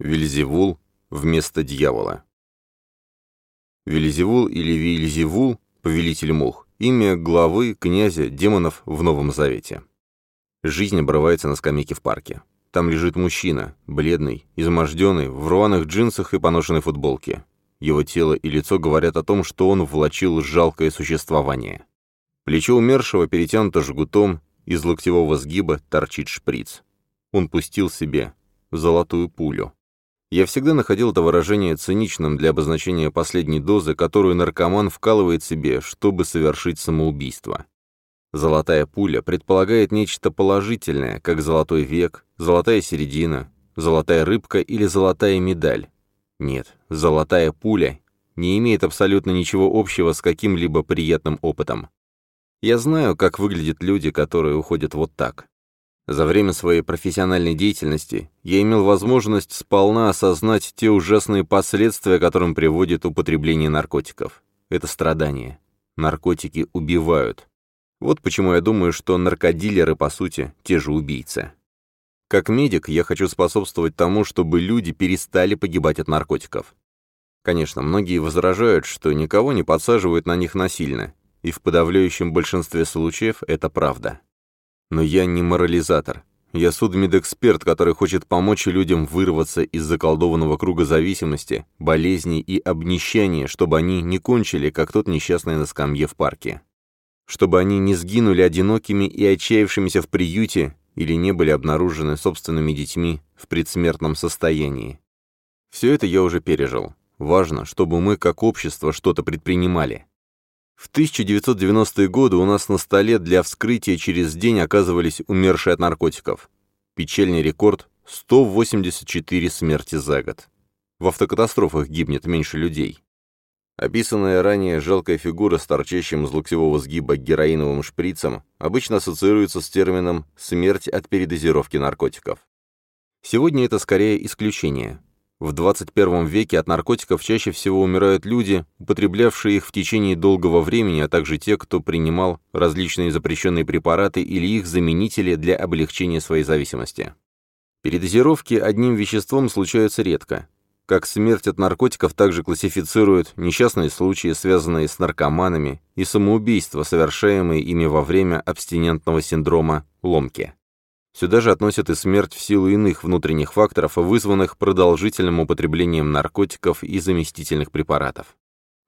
Вильзевул вместо дьявола. Вильзевул или Вильзевул, повелитель мух, имя главы князя демонов в Новом Завете. Жизнь обрывается на скамейке в парке. Там лежит мужчина, бледный, изможденный, в рваных джинсах и поношенной футболке. Его тело и лицо говорят о том, что он влачил жалкое существование. Плечо умершего перетянуто жгутом, из локтевого сгиба торчит шприц. Он пустил себе золотую пулю. Я всегда находил это выражение циничным для обозначения последней дозы, которую наркоман вкалывает себе, чтобы совершить самоубийство. Золотая пуля предполагает нечто положительное, как золотой век, золотая середина, золотая рыбка или золотая медаль. Нет, золотая пуля не имеет абсолютно ничего общего с каким-либо приятным опытом. Я знаю, как выглядят люди, которые уходят вот так. За время своей профессиональной деятельности я имел возможность сполна осознать те ужасные последствия, которым приводит употребление наркотиков. Это страдание. Наркотики убивают. Вот почему я думаю, что наркодилеры, по сути, те же убийцы. Как медик, я хочу способствовать тому, чтобы люди перестали погибать от наркотиков. Конечно, многие возражают, что никого не подсаживают на них насильно, и в подавляющем большинстве случаев это правда. Но я не морализатор. Я судмедэксперт, который хочет помочь людям вырваться из заколдованного круга зависимости, болезней и обнищания, чтобы они не кончили, как тот несчастный на скамье в парке. Чтобы они не сгинули одинокими и отчаявшимися в приюте или не были обнаружены собственными детьми в предсмертном состоянии. Все это я уже пережил. Важно, чтобы мы как общество что-то предпринимали. В 1990-е годы у нас на столе для вскрытия через день оказывались умершие от наркотиков. Печальный рекорд – 184 смерти за год. В автокатастрофах гибнет меньше людей. Описанная ранее жалкая фигура с торчащим из локтевого сгиба героиновым шприцем обычно ассоциируется с термином «смерть от передозировки наркотиков». Сегодня это скорее исключение. В 21 веке от наркотиков чаще всего умирают люди, употреблявшие их в течение долгого времени, а также те, кто принимал различные запрещенные препараты или их заменители для облегчения своей зависимости. Передозировки одним веществом случаются редко. Как смерть от наркотиков также классифицируют несчастные случаи, связанные с наркоманами, и самоубийства, совершаемые ими во время абстинентного синдрома ломки. Сюда же относят и смерть в силу иных внутренних факторов, вызванных продолжительным употреблением наркотиков и заместительных препаратов.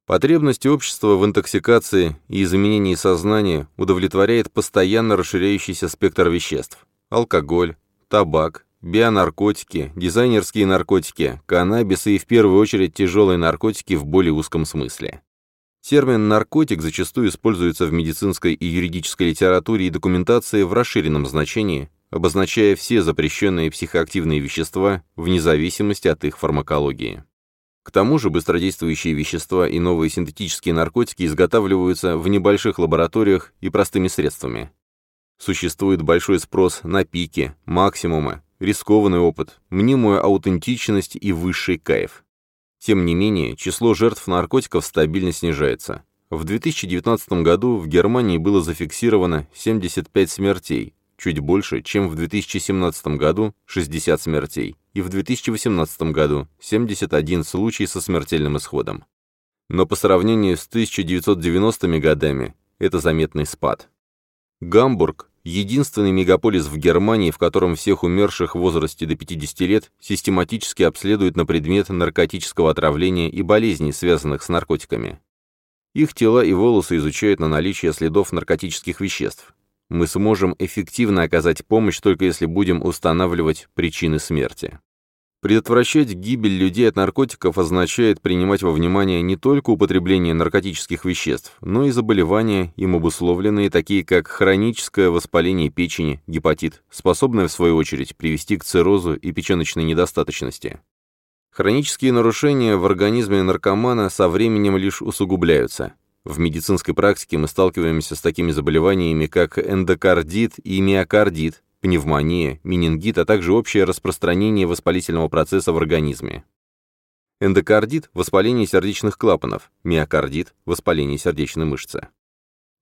Потребность общества в интоксикации и изменении сознания удовлетворяет постоянно расширяющийся спектр веществ – алкоголь, табак, бионаркотики, дизайнерские наркотики, каннабис и в первую очередь тяжелые наркотики в более узком смысле. Термин «наркотик» зачастую используется в медицинской и юридической литературе и документации в расширенном значении, обозначая все запрещенные психоактивные вещества вне зависимости от их фармакологии. К тому же быстродействующие вещества и новые синтетические наркотики изготавливаются в небольших лабораториях и простыми средствами. Существует большой спрос на пики, максимумы, рискованный опыт, мнимую аутентичность и высший кайф. Тем не менее, число жертв наркотиков стабильно снижается. В 2019 году в Германии было зафиксировано 75 смертей, чуть больше, чем в 2017 году 60 смертей, и в 2018 году 71 случай со смертельным исходом. Но по сравнению с 1990-ми годами это заметный спад. Гамбург – единственный мегаполис в Германии, в котором всех умерших в возрасте до 50 лет систематически обследуют на предмет наркотического отравления и болезней, связанных с наркотиками. Их тела и волосы изучают на наличие следов наркотических веществ, мы сможем эффективно оказать помощь только если будем устанавливать причины смерти. Предотвращать гибель людей от наркотиков означает принимать во внимание не только употребление наркотических веществ, но и заболевания, им обусловленные, такие как хроническое воспаление печени, гепатит, способное, в свою очередь, привести к циррозу и печеночной недостаточности. Хронические нарушения в организме наркомана со временем лишь усугубляются. В медицинской практике мы сталкиваемся с такими заболеваниями, как эндокардит и миокардит, пневмония, менингит, а также общее распространение воспалительного процесса в организме. Эндокардит – воспаление сердечных клапанов, миокардит – воспаление сердечной мышцы.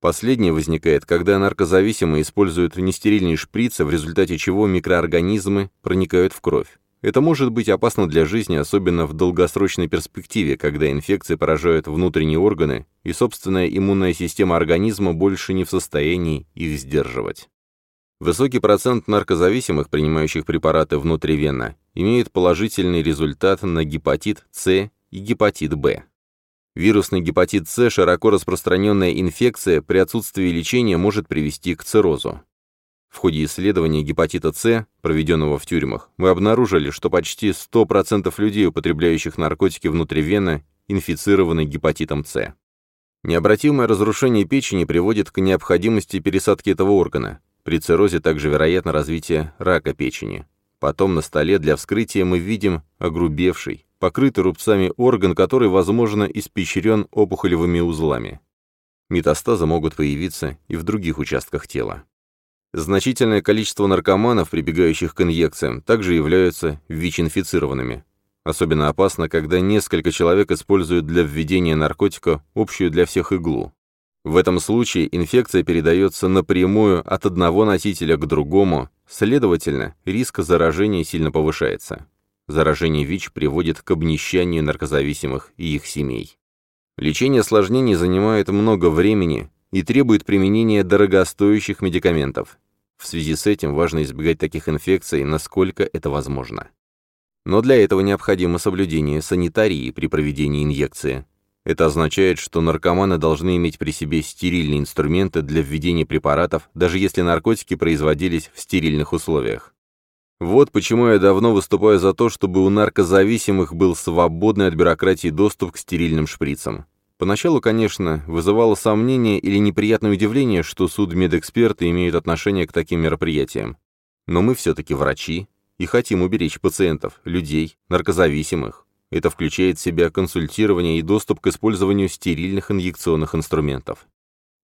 Последнее возникает, когда наркозависимые используют нестерильные шприцы, в результате чего микроорганизмы проникают в кровь. Это может быть опасно для жизни, особенно в долгосрочной перспективе, когда инфекции поражают внутренние органы, и собственная иммунная система организма больше не в состоянии их сдерживать. Высокий процент наркозависимых, принимающих препараты внутривенно, имеет положительный результат на гепатит С и гепатит Б. Вирусный гепатит С, широко распространенная инфекция, при отсутствии лечения может привести к циррозу. В ходе исследования гепатита С, проведенного в тюрьмах, мы обнаружили, что почти 100% людей, употребляющих наркотики внутривенно, инфицированы гепатитом С. Необратимое разрушение печени приводит к необходимости пересадки этого органа. При циррозе также вероятно развитие рака печени. Потом на столе для вскрытия мы видим огрубевший, покрытый рубцами орган, который, возможно, испещрен опухолевыми узлами. Метастазы могут появиться и в других участках тела. Значительное количество наркоманов, прибегающих к инъекциям, также являются ВИЧ-инфицированными. Особенно опасно, когда несколько человек используют для введения наркотика общую для всех иглу. В этом случае инфекция передается напрямую от одного носителя к другому, следовательно, риск заражения сильно повышается. Заражение ВИЧ приводит к обнищанию наркозависимых и их семей. Лечение осложнений занимает много времени и требует применения дорогостоящих медикаментов. В связи с этим важно избегать таких инфекций, насколько это возможно. Но для этого необходимо соблюдение санитарии при проведении инъекции, это означает, что наркоманы должны иметь при себе стерильные инструменты для введения препаратов, даже если наркотики производились в стерильных условиях. Вот почему я давно выступаю за то, чтобы у наркозависимых был свободный от бюрократии доступ к стерильным шприцам. Поначалу, конечно, вызывало сомнение или неприятное удивление, что судмедэксперты имеют отношение к таким мероприятиям. Но мы все-таки врачи и хотим уберечь пациентов, людей, наркозависимых. Это включает в себя консультирование и доступ к использованию стерильных инъекционных инструментов.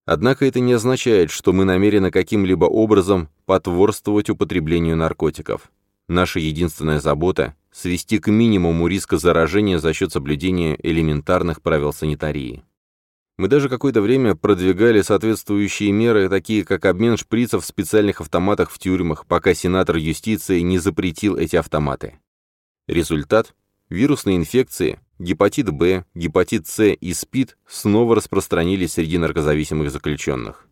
Однако это не означает, что мы намерены каким-либо образом потворствовать употреблению наркотиков. Наша единственная забота – свести к минимуму риска заражения за счет соблюдения элементарных правил санитарии. Мы даже какое-то время продвигали соответствующие меры, такие как обмен шприцев в специальных автоматах в тюрьмах, пока сенатор юстиции не запретил эти автоматы. Результат Вирусные инфекции, гепатит Б, гепатит С и СПИД снова распространились среди наркозависимых заключенных.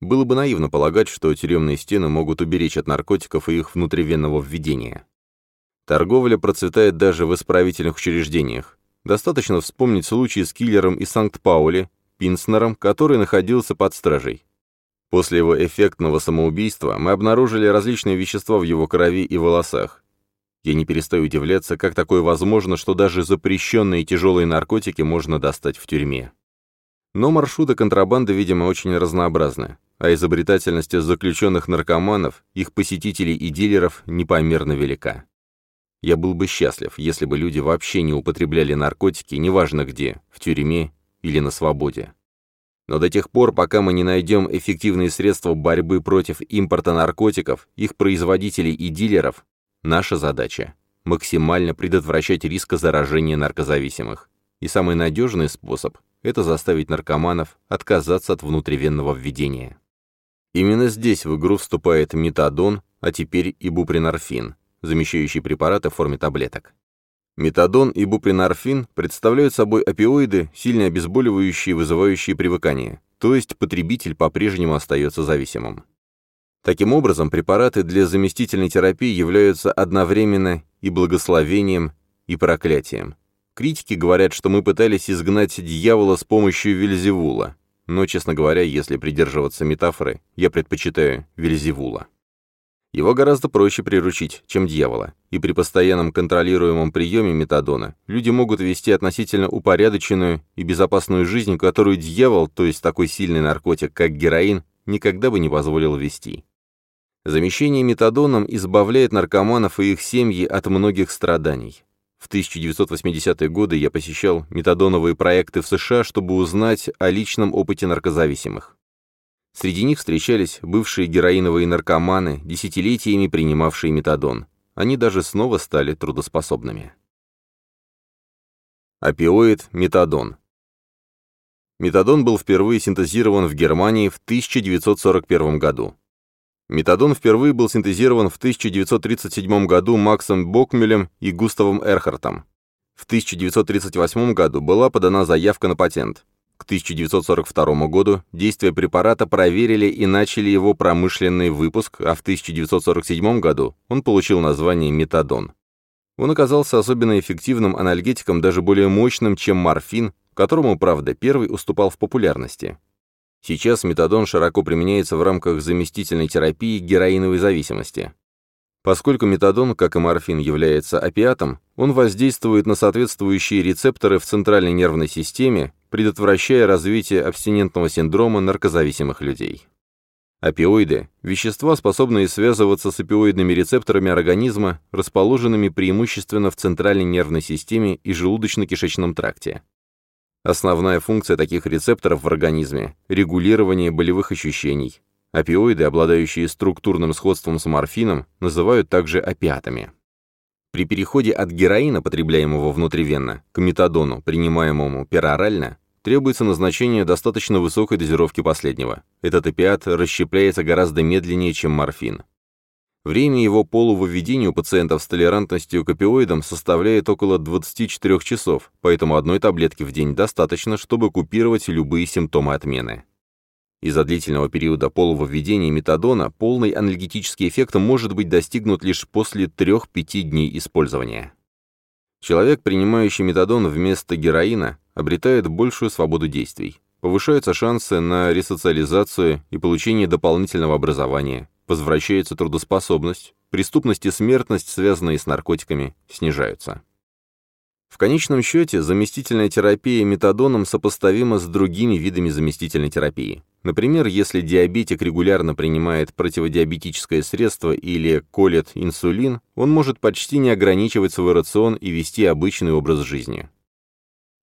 Было бы наивно полагать, что тюремные стены могут уберечь от наркотиков и их внутривенного введения. Торговля процветает даже в исправительных учреждениях. Достаточно вспомнить случай с киллером из Санкт-Паули, Пинснером, который находился под стражей. После его эффектного самоубийства мы обнаружили различные вещества в его крови и волосах. Я не перестаю удивляться, как такое возможно, что даже запрещенные тяжелые наркотики можно достать в тюрьме. Но маршруты контрабанды, видимо, очень разнообразны, а изобретательность заключенных наркоманов, их посетителей и дилеров непомерно велика. Я был бы счастлив, если бы люди вообще не употребляли наркотики, неважно где, в тюрьме или на свободе. Но до тех пор, пока мы не найдем эффективные средства борьбы против импорта наркотиков, их производителей и дилеров, Наша задача – максимально предотвращать риск заражения наркозависимых. И самый надежный способ – это заставить наркоманов отказаться от внутривенного введения. Именно здесь в игру вступает метадон, а теперь и бупринорфин, замещающий препараты в форме таблеток. Метадон и бупринорфин представляют собой опиоиды, сильно обезболивающие, вызывающие привыкание, то есть потребитель по-прежнему остается зависимым. Таким образом, препараты для заместительной терапии являются одновременно и благословением, и проклятием. Критики говорят, что мы пытались изгнать дьявола с помощью Вельзевула, но, честно говоря, если придерживаться метафоры, я предпочитаю Вельзевула. Его гораздо проще приручить, чем дьявола, и при постоянном контролируемом приеме метадона люди могут вести относительно упорядоченную и безопасную жизнь, которую дьявол, то есть такой сильный наркотик, как героин, никогда бы не позволил вести. Замещение метадоном избавляет наркоманов и их семьи от многих страданий. В 1980-е годы я посещал метадоновые проекты в США, чтобы узнать о личном опыте наркозависимых. Среди них встречались бывшие героиновые наркоманы, десятилетиями принимавшие метадон. Они даже снова стали трудоспособными. Опиоид метадон. Метадон был впервые синтезирован в Германии в 1941 году. Метадон впервые был синтезирован в 1937 году Максом Бокмелем и Густавом Эрхартом. В 1938 году была подана заявка на патент. К 1942 году действие препарата проверили и начали его промышленный выпуск, а в 1947 году он получил название метадон. Он оказался особенно эффективным анальгетиком, даже более мощным, чем морфин, которому, правда, первый уступал в популярности. Сейчас метадон широко применяется в рамках заместительной терапии героиновой зависимости. Поскольку метадон, как и морфин, является опиатом, он воздействует на соответствующие рецепторы в центральной нервной системе, предотвращая развитие абстинентного синдрома наркозависимых людей. Опиоиды – вещества, способные связываться с опиоидными рецепторами организма, расположенными преимущественно в центральной нервной системе и желудочно-кишечном тракте. Основная функция таких рецепторов в организме – регулирование болевых ощущений. Опиоиды, обладающие структурным сходством с морфином, называют также опиатами. При переходе от героина, потребляемого внутривенно, к метадону, принимаемому перорально, требуется назначение достаточно высокой дозировки последнего. Этот опиат расщепляется гораздо медленнее, чем морфин. Время его полувыведения у пациентов с толерантностью к опиоидам составляет около 24 часов, поэтому одной таблетки в день достаточно, чтобы купировать любые симптомы отмены. Из-за длительного периода полувыведения метадона полный анальгетический эффект может быть достигнут лишь после 3-5 дней использования. Человек, принимающий метадон вместо героина, обретает большую свободу действий. Повышаются шансы на ресоциализацию и получение дополнительного образования, возвращается трудоспособность, преступность и смертность, связанные с наркотиками, снижаются. В конечном счете, заместительная терапия метадоном сопоставима с другими видами заместительной терапии. Например, если диабетик регулярно принимает противодиабетическое средство или колет инсулин, он может почти не ограничивать свой рацион и вести обычный образ жизни.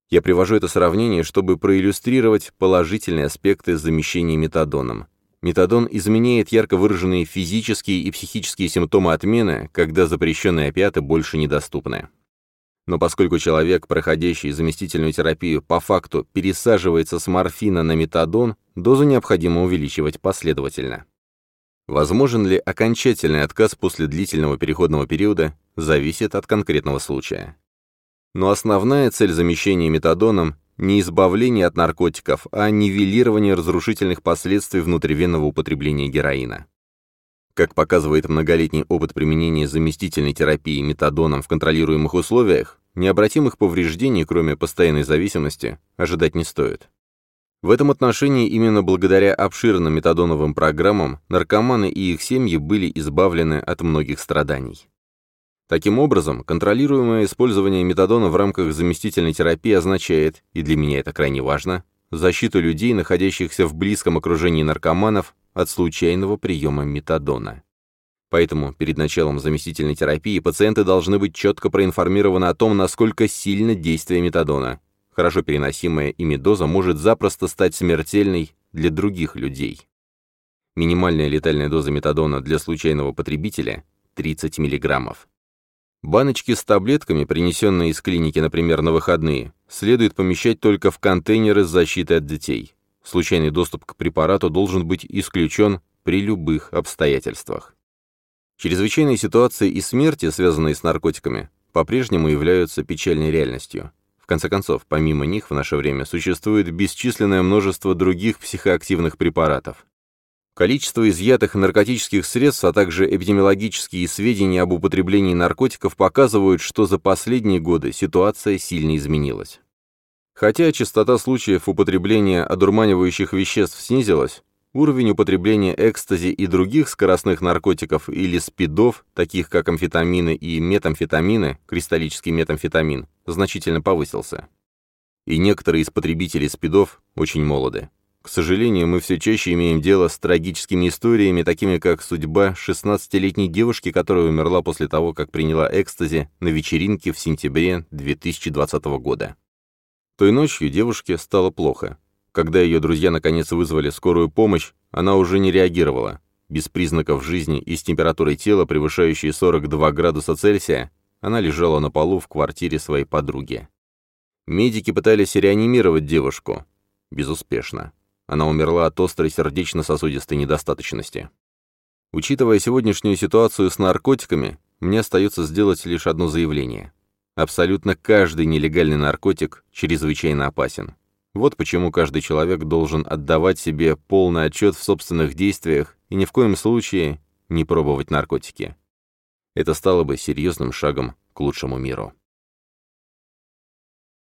Я привожу это сравнение, чтобы проиллюстрировать положительные аспекты замещения метадоном. Метадон изменяет ярко выраженные физические и психические симптомы отмены, когда запрещенные опиаты больше недоступны. Но поскольку человек, проходящий заместительную терапию, по факту пересаживается с морфина на метадон, дозу необходимо увеличивать последовательно. Возможен ли окончательный отказ после длительного переходного периода, зависит от конкретного случая. Но основная цель замещения метадоном – не избавление от наркотиков, а нивелирование разрушительных последствий внутривенного употребления героина. Как показывает многолетний опыт применения заместительной терапии метадоном в контролируемых условиях, необратимых повреждений, кроме постоянной зависимости, ожидать не стоит. В этом отношении именно благодаря обширным метадоновым программам наркоманы и их семьи были избавлены от многих страданий. Таким образом, контролируемое использование метадона в рамках заместительной терапии означает, и для меня это крайне важно, защиту людей, находящихся в близком окружении наркоманов, от случайного приема метадона. Поэтому перед началом заместительной терапии пациенты должны быть четко проинформированы о том, насколько сильно действие метадона. Хорошо переносимая ими доза может запросто стать смертельной для других людей. Минимальная летальная доза метадона для случайного потребителя – 30 мг. Баночки с таблетками, принесенные из клиники, например, на выходные, следует помещать только в контейнеры с защитой от детей. Случайный доступ к препарату должен быть исключен при любых обстоятельствах. Чрезвычайные ситуации и смерти, связанные с наркотиками, по-прежнему являются печальной реальностью. В конце концов, помимо них в наше время существует бесчисленное множество других психоактивных препаратов. Количество изъятых наркотических средств, а также эпидемиологические сведения об употреблении наркотиков показывают, что за последние годы ситуация сильно изменилась. Хотя частота случаев употребления одурманивающих веществ снизилась, уровень употребления экстази и других скоростных наркотиков или спидов, таких как амфетамины и метамфетамины, кристаллический метамфетамин, значительно повысился. И некоторые из потребителей спидов очень молоды. К сожалению, мы все чаще имеем дело с трагическими историями, такими как судьба 16-летней девушки, которая умерла после того, как приняла экстази на вечеринке в сентябре 2020 года. Той ночью девушке стало плохо. Когда ее друзья наконец вызвали скорую помощь, она уже не реагировала. Без признаков жизни и с температурой тела, превышающей 42 градуса Цельсия, она лежала на полу в квартире своей подруги. Медики пытались реанимировать девушку. Безуспешно. Она умерла от острой сердечно-сосудистой недостаточности. Учитывая сегодняшнюю ситуацию с наркотиками, мне остается сделать лишь одно заявление. Абсолютно каждый нелегальный наркотик чрезвычайно опасен. Вот почему каждый человек должен отдавать себе полный отчет в собственных действиях и ни в коем случае не пробовать наркотики. Это стало бы серьезным шагом к лучшему миру.